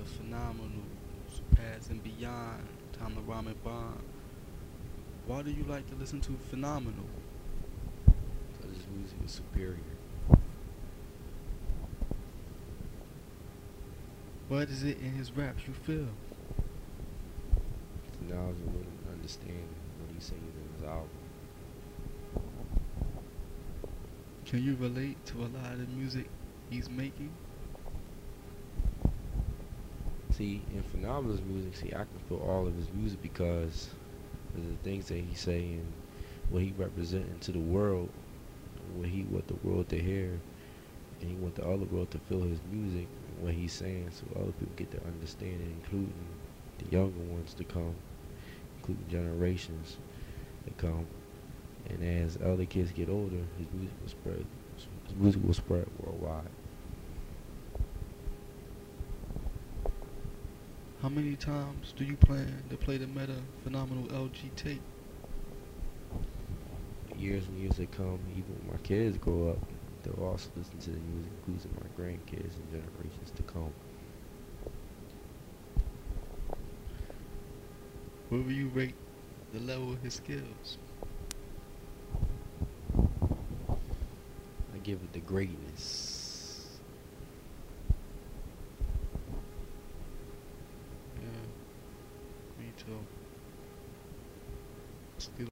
phenomenal, surpassing beyond, time to rhyme and bond. Why do you like to listen to phenomenal? Because his music is superior. What is it in his raps you feel? Now I really understand what he's saying in his album. Can you relate to a lot of the music he's making? See, in Phenomenal's music, see, I can feel all of his music because of the things that he's saying, what he representing to the world, what he want the world to hear, and he want the other world to feel his music, what he's saying, so other people get to understand it, including the younger ones to come, including generations to come. And as other kids get older, his music will spread. His music will spread worldwide. How many times do you plan to play the meta phenomenal LG tape? years and years to come, even when my kids grow up, they'll also listen to the music, including my grandkids and generations to come. Where will you rate the level of his skills? I give it the greatness. too. Still